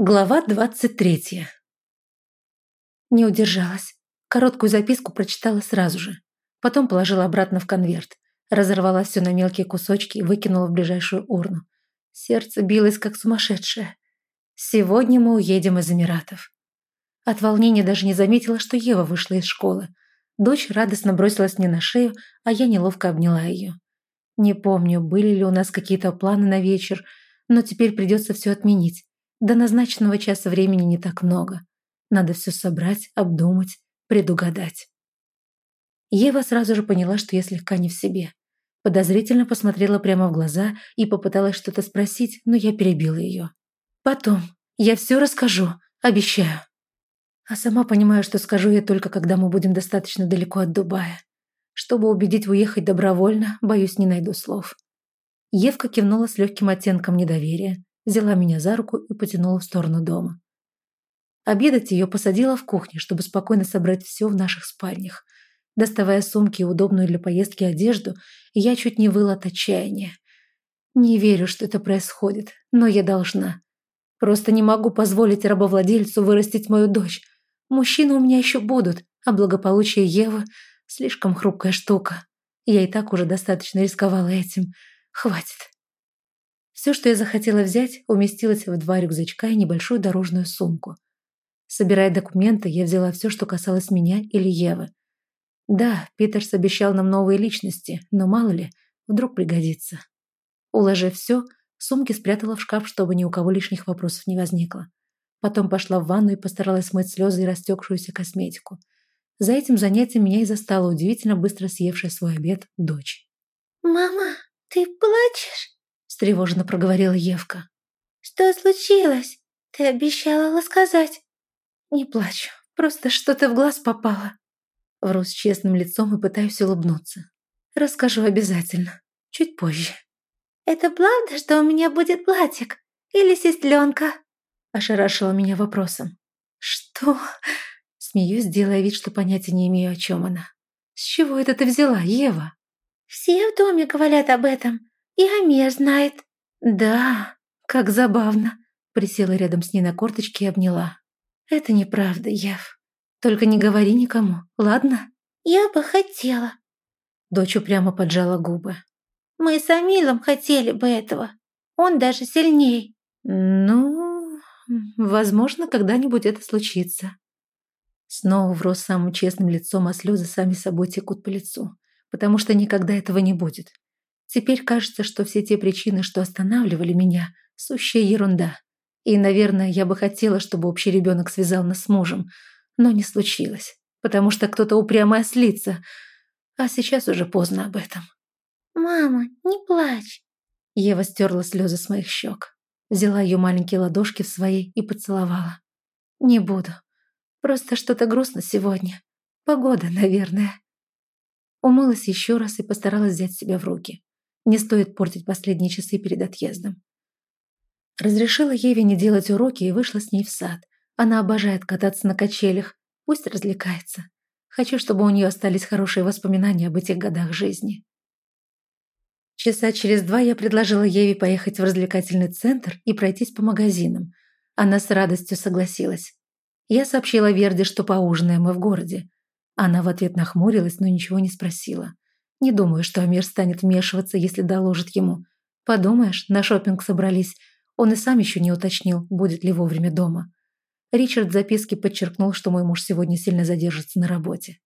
Глава двадцать третья. Не удержалась. Короткую записку прочитала сразу же. Потом положила обратно в конверт. Разорвала все на мелкие кусочки и выкинула в ближайшую урну. Сердце билось, как сумасшедшее. Сегодня мы уедем из Эмиратов. От волнения даже не заметила, что Ева вышла из школы. Дочь радостно бросилась мне на шею, а я неловко обняла ее. Не помню, были ли у нас какие-то планы на вечер, но теперь придется все отменить. До назначенного часа времени не так много. Надо все собрать, обдумать, предугадать. Ева сразу же поняла, что я слегка не в себе. Подозрительно посмотрела прямо в глаза и попыталась что-то спросить, но я перебила ее. «Потом. Я все расскажу. Обещаю». А сама понимаю, что скажу я только, когда мы будем достаточно далеко от Дубая. Чтобы убедить уехать добровольно, боюсь, не найду слов. Евка кивнула с легким оттенком недоверия, взяла меня за руку и потянула в сторону дома. Обедать ее посадила в кухне, чтобы спокойно собрать все в наших спальнях. Доставая сумки и удобную для поездки одежду, я чуть не выла от отчаяния. Не верю, что это происходит, но я должна. Просто не могу позволить рабовладельцу вырастить мою дочь. Мужчины у меня еще будут, а благополучие Евы – слишком хрупкая штука. Я и так уже достаточно рисковала этим. Хватит. Все, что я захотела взять, уместилось в два рюкзачка и небольшую дорожную сумку. Собирая документы, я взяла все, что касалось меня или Евы. Да, Питерс обещал нам новые личности, но мало ли, вдруг пригодится. Уложив все, сумки спрятала в шкаф, чтобы ни у кого лишних вопросов не возникло. Потом пошла в ванну и постаралась смыть слезы и растекшуюся косметику. За этим занятием меня и застала удивительно быстро съевшая свой обед дочь. «Мама, ты плачешь?» Встревоженно проговорила Евка. «Что случилось? Ты обещала рассказать». «Не плачу, просто что-то в глаз попало». Вру с честным лицом и пытаюсь улыбнуться. Расскажу обязательно, чуть позже. «Это правда, что у меня будет платьик? Или сестренка?» Ошарашила меня вопросом. «Что?» Смеюсь, делая вид, что понятия не имею, о чем она. «С чего это ты взяла, Ева?» «Все в доме говорят об этом. И Амия знает». «Да, как забавно». Присела рядом с ней на корточке и обняла. «Это неправда, Ев. Только не говори никому, ладно?» «Я бы хотела». Дочь упрямо поджала губы. «Мы с Амилом хотели бы этого. Он даже сильней». «Ну, возможно, когда-нибудь это случится». Снова врос самым честным лицом, а слезы сами собой текут по лицу, потому что никогда этого не будет. Теперь кажется, что все те причины, что останавливали меня, сущая ерунда. И, наверное, я бы хотела, чтобы общий ребенок связал нас с мужем, но не случилось, потому что кто-то упрямо ослится, а сейчас уже поздно об этом. «Мама, не плачь!» Ева стерла слезы с моих щек, взяла ее маленькие ладошки в свои и поцеловала. «Не буду. Просто что-то грустно сегодня. Погода, наверное». Умылась еще раз и постаралась взять себя в руки. Не стоит портить последние часы перед отъездом. Разрешила Еве не делать уроки и вышла с ней в сад. Она обожает кататься на качелях. Пусть развлекается. Хочу, чтобы у нее остались хорошие воспоминания об этих годах жизни. Часа через два я предложила Еве поехать в развлекательный центр и пройтись по магазинам. Она с радостью согласилась. Я сообщила Верде, что поужинаем мы в городе. Она в ответ нахмурилась, но ничего не спросила. Не думаю, что Амир станет вмешиваться, если доложит ему. Подумаешь, на шопинг собрались. Он и сам еще не уточнил, будет ли вовремя дома. Ричард в записке подчеркнул, что мой муж сегодня сильно задержится на работе.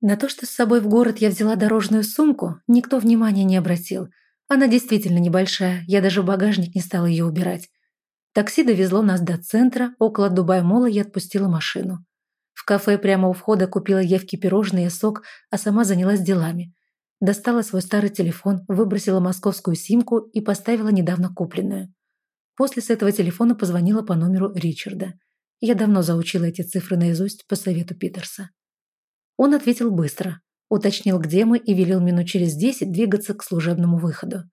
На то, что с собой в город я взяла дорожную сумку, никто внимания не обратил. Она действительно небольшая, я даже в багажник не стала ее убирать. Такси довезло нас до центра, около Дубай-мола я отпустила машину. В кафе прямо у входа купила Евке пирожные сок, а сама занялась делами. Достала свой старый телефон, выбросила московскую симку и поставила недавно купленную. После с этого телефона позвонила по номеру Ричарда. Я давно заучила эти цифры наизусть по совету Питерса. Он ответил быстро, уточнил, где мы, и велел минут через десять двигаться к служебному выходу.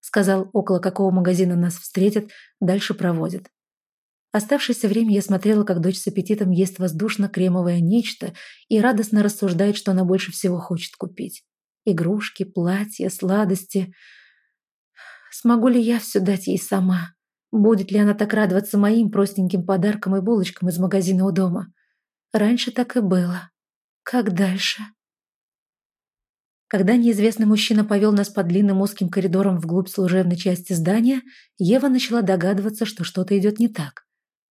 Сказал, около какого магазина нас встретят, дальше проводят. Оставшееся время я смотрела, как дочь с аппетитом ест воздушно-кремовое нечто и радостно рассуждает, что она больше всего хочет купить. Игрушки, платья, сладости. Смогу ли я все дать ей сама? Будет ли она так радоваться моим простеньким подаркам и булочкам из магазина у дома? Раньше так и было. Как дальше? Когда неизвестный мужчина повел нас по длинным узким коридорам вглубь служебной части здания, Ева начала догадываться, что что-то идет не так.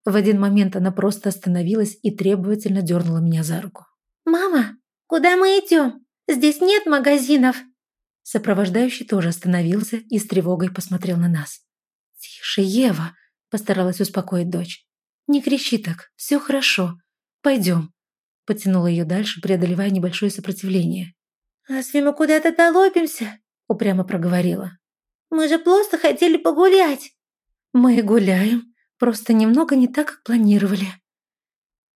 В один момент она просто остановилась и требовательно дернула меня за руку. «Мама, куда мы идем? Здесь нет магазинов!» Сопровождающий тоже остановился и с тревогой посмотрел на нас. «Тише, Ева!» – постаралась успокоить дочь. «Не кричи так, все хорошо. Пойдем». Потянула ее дальше, преодолевая небольшое сопротивление. «Разве мы куда-то толопимся?» – упрямо проговорила. «Мы же просто хотели погулять». «Мы гуляем, просто немного не так, как планировали».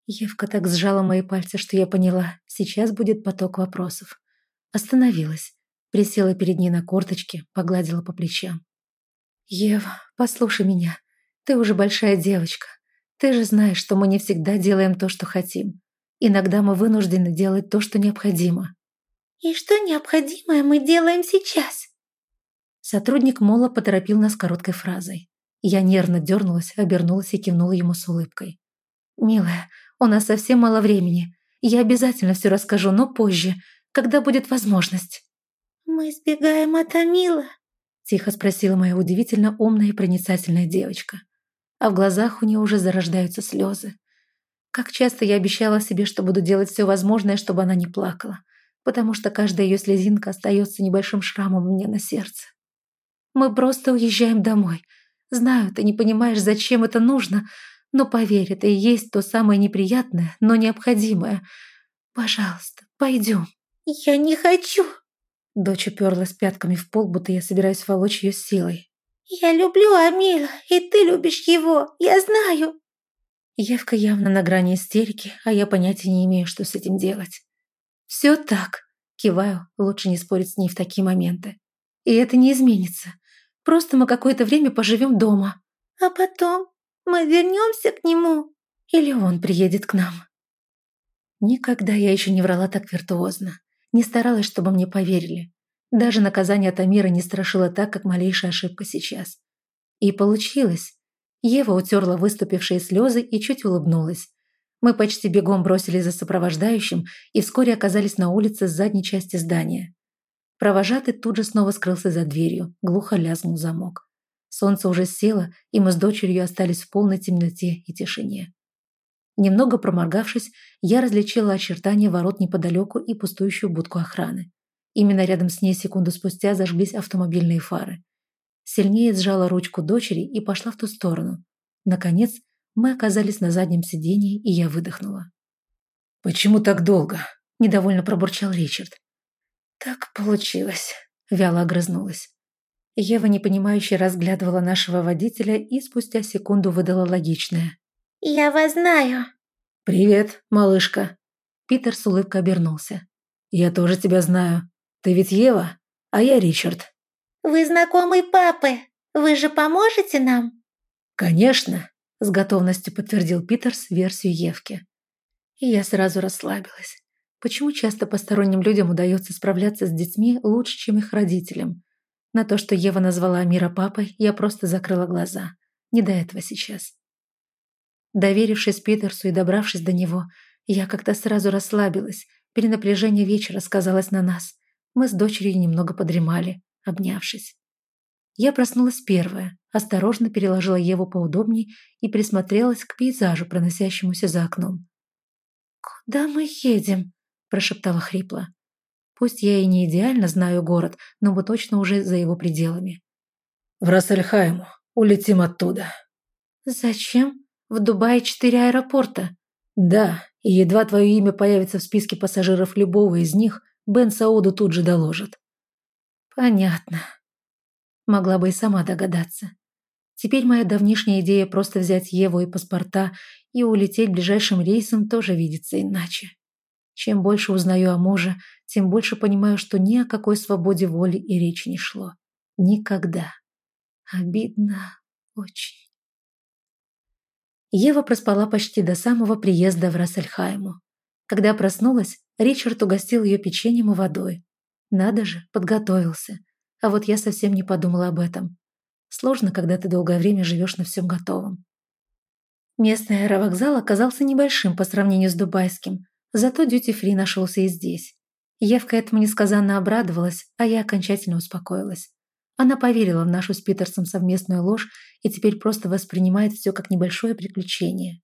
Евка так сжала мои пальцы, что я поняла, сейчас будет поток вопросов. Остановилась, присела перед ней на корточки, погладила по плечам. «Ева, послушай меня. Ты уже большая девочка. Ты же знаешь, что мы не всегда делаем то, что хотим. Иногда мы вынуждены делать то, что необходимо. «И что необходимое мы делаем сейчас?» Сотрудник Мола поторопил нас короткой фразой. Я нервно дернулась, обернулась и кивнула ему с улыбкой. «Милая, у нас совсем мало времени. Я обязательно все расскажу, но позже, когда будет возможность». «Мы сбегаем от Амила?» Тихо спросила моя удивительно умная и проницательная девочка. А в глазах у нее уже зарождаются слезы. Как часто я обещала себе, что буду делать все возможное, чтобы она не плакала потому что каждая ее слезинка остается небольшим шрамом меня на сердце. Мы просто уезжаем домой. Знаю, ты не понимаешь, зачем это нужно, но поверь, это и есть то самое неприятное, но необходимое. Пожалуйста, пойдем. Я не хочу. Дочь уперлась пятками в пол, будто я собираюсь волочь ее силой. «Я люблю Амила, и ты любишь его, я знаю!» Евка явно на грани истерики, а я понятия не имею, что с этим делать. «Все так», – киваю, лучше не спорить с ней в такие моменты. «И это не изменится. Просто мы какое-то время поживем дома». «А потом мы вернемся к нему?» «Или он приедет к нам?» Никогда я еще не врала так виртуозно. Не старалась, чтобы мне поверили. Даже наказание от Амира не страшило так, как малейшая ошибка сейчас. И получилось. Ева утерла выступившие слезы и чуть улыбнулась. Мы почти бегом бросились за сопровождающим и вскоре оказались на улице с задней части здания. Провожатый тут же снова скрылся за дверью, глухо лязнул замок. Солнце уже село, и мы с дочерью остались в полной темноте и тишине. Немного проморгавшись, я различила очертания ворот неподалеку и пустующую будку охраны. Именно рядом с ней секунду спустя зажглись автомобильные фары. Сильнее сжала ручку дочери и пошла в ту сторону. Наконец, мы оказались на заднем сидении, и я выдохнула. «Почему так долго?» – недовольно пробурчал Ричард. «Так получилось», – вяло огрызнулась. Ева непонимающе разглядывала нашего водителя и спустя секунду выдала логичное. «Я вас знаю». «Привет, малышка». Питер с улыбкой обернулся. «Я тоже тебя знаю. Ты ведь Ева, а я Ричард». «Вы знакомый папы. Вы же поможете нам?» «Конечно. С готовностью подтвердил Питерс версию Евки. И я сразу расслабилась. Почему часто посторонним людям удается справляться с детьми лучше, чем их родителям? На то, что Ева назвала Амира папой, я просто закрыла глаза. Не до этого сейчас. Доверившись Питерсу и добравшись до него, я как-то сразу расслабилась. Перенапряжение вечера сказалось на нас. Мы с дочерью немного подремали, обнявшись. Я проснулась первая, осторожно переложила Еву поудобней и присмотрелась к пейзажу, проносящемуся за окном. «Куда мы едем?» – прошептала хрипло. Пусть я и не идеально знаю город, но мы точно уже за его пределами. «В Рассельхайму. Улетим оттуда». «Зачем? В Дубае четыре аэропорта». «Да, и едва твое имя появится в списке пассажиров любого из них, Бен Сауду тут же доложит». «Понятно», Могла бы и сама догадаться. Теперь моя давнишняя идея просто взять Еву и паспорта и улететь ближайшим рейсом тоже видится иначе. Чем больше узнаю о муже, тем больше понимаю, что ни о какой свободе воли и речи не шло. Никогда. Обидно очень. Ева проспала почти до самого приезда в Рассельхайму. Когда проснулась, Ричард угостил ее печеньем и водой. Надо же, подготовился. А вот я совсем не подумала об этом. Сложно, когда ты долгое время живешь на всем готовом. Местный аэровокзал оказался небольшим по сравнению с дубайским, зато дьюти-фри нашелся и здесь. Евка этому несказанно обрадовалась, а я окончательно успокоилась. Она поверила в нашу с Питерсом совместную ложь и теперь просто воспринимает все как небольшое приключение.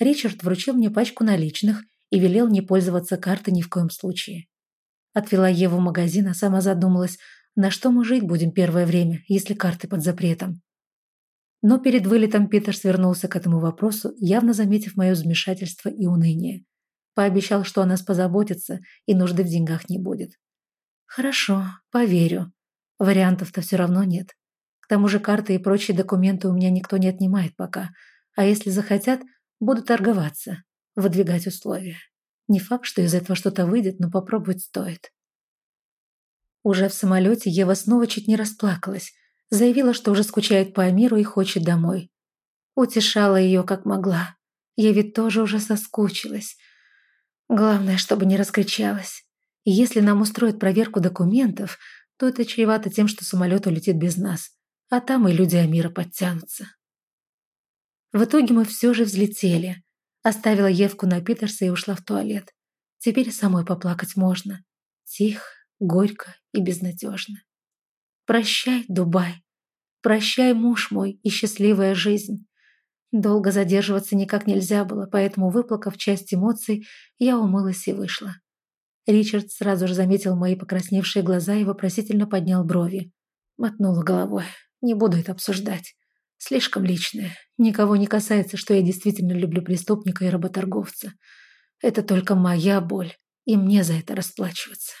Ричард вручил мне пачку наличных и велел не пользоваться картой ни в коем случае. Отвела Еву в магазин, а сама задумалась, на что мы жить будем первое время, если карты под запретом. Но перед вылетом Питер свернулся к этому вопросу, явно заметив мое вмешательство и уныние. Пообещал, что о нас позаботится и нужды в деньгах не будет. Хорошо, поверю. Вариантов-то все равно нет. К тому же карты и прочие документы у меня никто не отнимает пока. А если захотят, буду торговаться, выдвигать условия. Не факт, что из этого что-то выйдет, но попробовать стоит. Уже в самолете Ева снова чуть не расплакалась. Заявила, что уже скучает по Амиру и хочет домой. Утешала ее как могла. Я ведь тоже уже соскучилась. Главное, чтобы не раскричалась. И если нам устроят проверку документов, то это чревато тем, что самолет улетит без нас. А там и люди Амира подтянутся. В итоге мы все же взлетели. Оставила Евку на Питерса и ушла в туалет. Теперь самой поплакать можно. Тихо, горько и безнадежно. Прощай, Дубай. Прощай, муж мой и счастливая жизнь. Долго задерживаться никак нельзя было, поэтому, выплакав часть эмоций, я умылась и вышла. Ричард сразу же заметил мои покрасневшие глаза и вопросительно поднял брови. Мотнула головой. Не буду это обсуждать. Слишком личное. Никого не касается, что я действительно люблю преступника и работорговца. Это только моя боль, и мне за это расплачиваться.